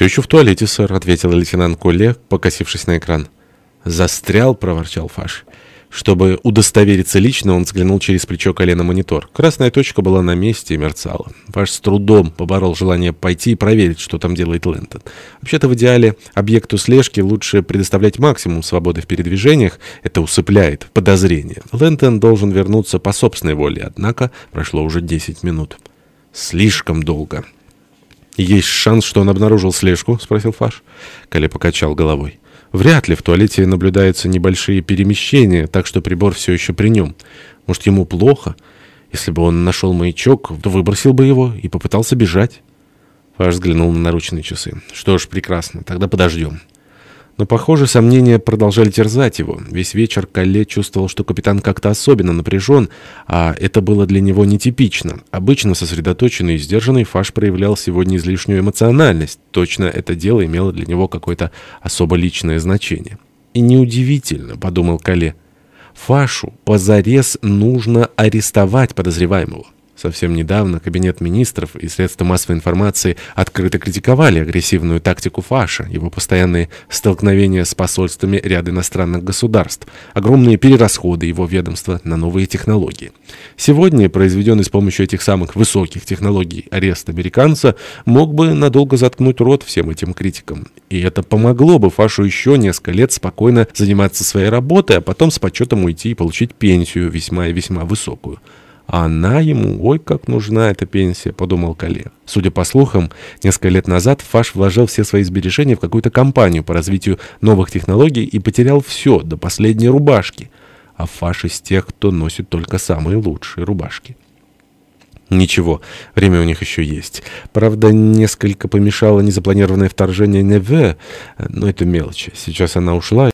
«Все еще в туалете, сэр», — ответил лейтенант Колле, покосившись на экран. «Застрял», — проворчал Фаш. Чтобы удостовериться лично, он взглянул через плечо колена монитор. Красная точка была на месте и мерцала. Фаш с трудом поборол желание пойти и проверить, что там делает Лэнтон. Вообще-то в идеале объекту слежки лучше предоставлять максимум свободы в передвижениях. Это усыпляет подозрение. Лэнтон должен вернуться по собственной воле, однако прошло уже 10 минут. Слишком долго. «Есть шанс, что он обнаружил слежку?» — спросил Фаш. Кале покачал головой. «Вряд ли в туалете наблюдаются небольшие перемещения, так что прибор все еще при нем. Может, ему плохо? Если бы он нашел маячок, то выбросил бы его и попытался бежать». Фаш взглянул на наручные часы. «Что ж, прекрасно. Тогда подождем». Но, похоже, сомнения продолжали терзать его. Весь вечер Калле чувствовал, что капитан как-то особенно напряжен, а это было для него нетипично. Обычно сосредоточенный и сдержанный Фаш проявлял сегодня излишнюю эмоциональность. Точно это дело имело для него какое-то особо личное значение. «И неудивительно», — подумал Калле. «Фашу позарез нужно арестовать подозреваемого». Совсем недавно Кабинет министров и средства массовой информации открыто критиковали агрессивную тактику Фаша, его постоянные столкновения с посольствами ряда иностранных государств, огромные перерасходы его ведомства на новые технологии. Сегодня произведенный с помощью этих самых высоких технологий арест американца мог бы надолго заткнуть рот всем этим критикам. И это помогло бы Фашу еще несколько лет спокойно заниматься своей работой, а потом с почетом уйти и получить пенсию весьма и весьма высокую. А она ему, ой, как нужна эта пенсия, подумал Кале. Судя по слухам, несколько лет назад Фаш вложил все свои сбережения в какую-то компанию по развитию новых технологий и потерял все, до последней рубашки. А Фаш из тех, кто носит только самые лучшие рубашки. Ничего, время у них еще есть. Правда, несколько помешало незапланированное вторжение Неве, но это мелочи. Сейчас она ушла,